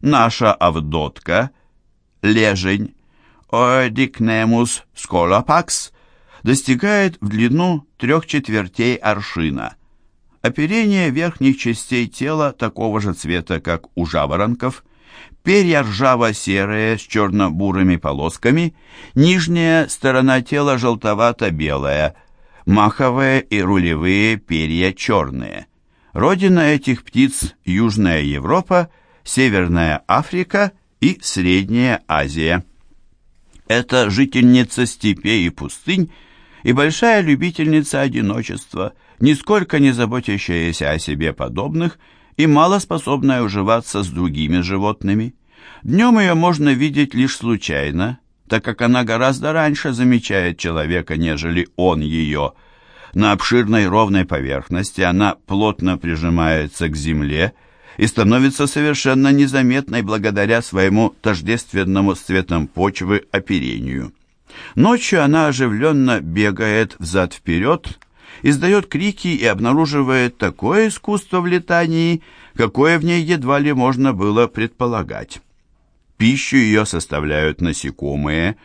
наша Авдотка, лежень, Оэдикнемус сколопакс, достигает в длину трех четвертей аршина. Оперение верхних частей тела такого же цвета, как у жаворонков, перья ржаво-серые с черно-бурыми полосками, нижняя сторона тела желтовато-белая, маховые и рулевые перья черные. Родина этих птиц – Южная Европа, Северная Африка и Средняя Азия. Это жительница степей и пустынь и большая любительница одиночества, нисколько не заботящаяся о себе подобных и мало способная уживаться с другими животными. Днем ее можно видеть лишь случайно, так как она гораздо раньше замечает человека, нежели он ее – на обширной ровной поверхности она плотно прижимается к земле и становится совершенно незаметной благодаря своему тождественному с цветом почвы оперению. Ночью она оживленно бегает взад-вперед, издает крики и обнаруживает такое искусство в летании, какое в ней едва ли можно было предполагать. Пищу ее составляют насекомые,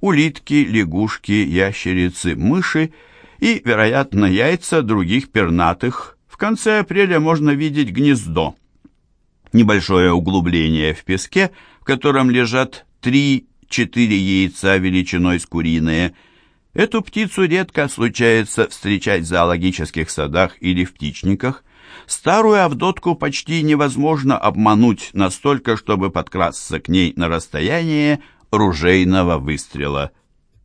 улитки, лягушки, ящерицы, мыши и, вероятно, яйца других пернатых. В конце апреля можно видеть гнездо. Небольшое углубление в песке, в котором лежат 3-4 яйца величиной с куриные. Эту птицу редко случается встречать в зоологических садах или в птичниках. Старую Авдотку почти невозможно обмануть настолько, чтобы подкрасться к ней на расстояние ружейного выстрела –